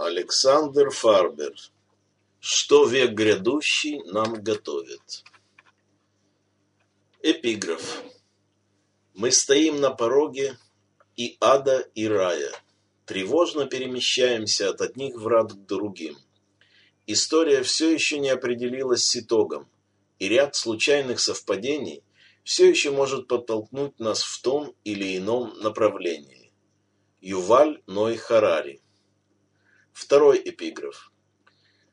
Александр Фарбер. Что век грядущий нам готовит? Эпиграф. Мы стоим на пороге и ада, и рая. Тревожно перемещаемся от одних врат к другим. История все еще не определилась с итогом, и ряд случайных совпадений все еще может подтолкнуть нас в том или ином направлении. Юваль Ной Харари Второй эпиграф.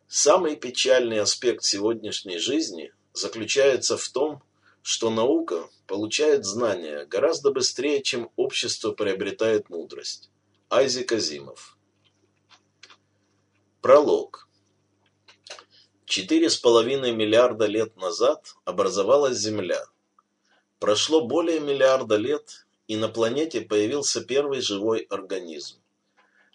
Самый печальный аспект сегодняшней жизни заключается в том, что наука получает знания гораздо быстрее, чем общество приобретает мудрость. Айзек Азимов. Пролог. Четыре с половиной миллиарда лет назад образовалась Земля. Прошло более миллиарда лет, и на планете появился первый живой организм.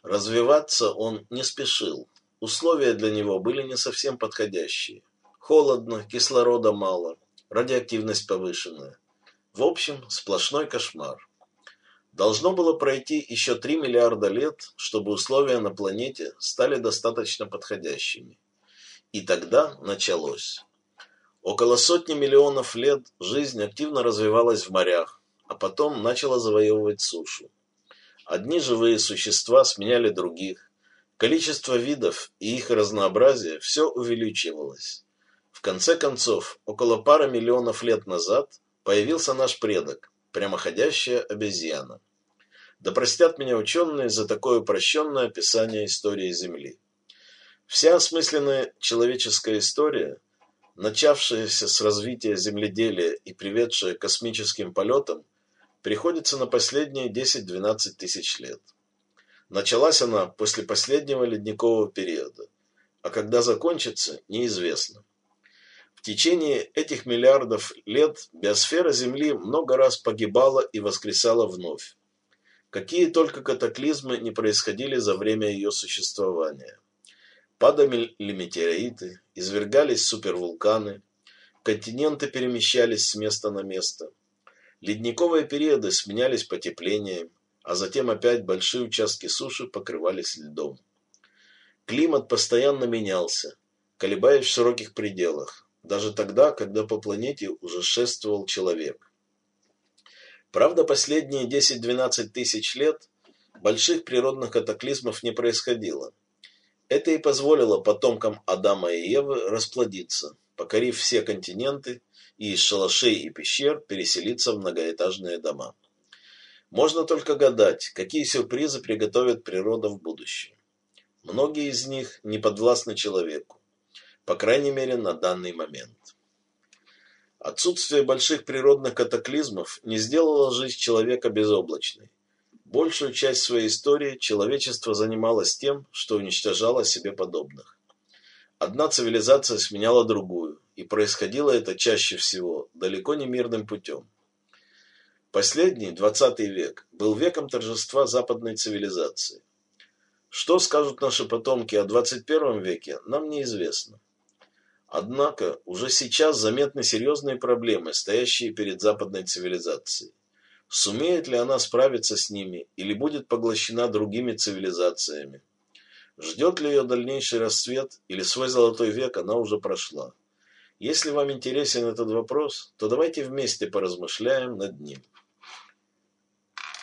Развиваться он не спешил. Условия для него были не совсем подходящие. Холодно, кислорода мало, радиоактивность повышенная. В общем, сплошной кошмар. Должно было пройти еще 3 миллиарда лет, чтобы условия на планете стали достаточно подходящими. И тогда началось. Около сотни миллионов лет жизнь активно развивалась в морях, а потом начала завоевывать сушу. Одни живые существа сменяли других. Количество видов и их разнообразие все увеличивалось. В конце концов, около пары миллионов лет назад появился наш предок, прямоходящая обезьяна. Да простят меня ученые за такое упрощенное описание истории Земли. Вся осмысленная человеческая история, начавшаяся с развития земледелия и приведшая к космическим полетам, приходится на последние 10-12 тысяч лет. Началась она после последнего ледникового периода, а когда закончится, неизвестно. В течение этих миллиардов лет биосфера Земли много раз погибала и воскресала вновь. Какие только катаклизмы не происходили за время ее существования. Падали метеориты, извергались супервулканы, континенты перемещались с места на место – Ледниковые периоды сменялись потеплением, а затем опять большие участки суши покрывались льдом. Климат постоянно менялся, колебаясь в широких пределах, даже тогда, когда по планете уже шествовал человек. Правда, последние 10-12 тысяч лет больших природных катаклизмов не происходило. Это и позволило потомкам Адама и Евы расплодиться, покорив все континенты и из шалашей и пещер переселиться в многоэтажные дома. Можно только гадать, какие сюрпризы приготовит природа в будущем. Многие из них не подвластны человеку, по крайней мере на данный момент. Отсутствие больших природных катаклизмов не сделало жизнь человека безоблачной. Большую часть своей истории человечество занималось тем, что уничтожало себе подобных. Одна цивилизация сменяла другую, и происходило это чаще всего далеко не мирным путем. Последний, двадцатый век, был веком торжества западной цивилизации. Что скажут наши потомки о 21 веке, нам неизвестно. Однако уже сейчас заметны серьезные проблемы, стоящие перед западной цивилизацией. Сумеет ли она справиться с ними или будет поглощена другими цивилизациями? Ждет ли ее дальнейший расцвет или свой золотой век она уже прошла? Если вам интересен этот вопрос, то давайте вместе поразмышляем над ним.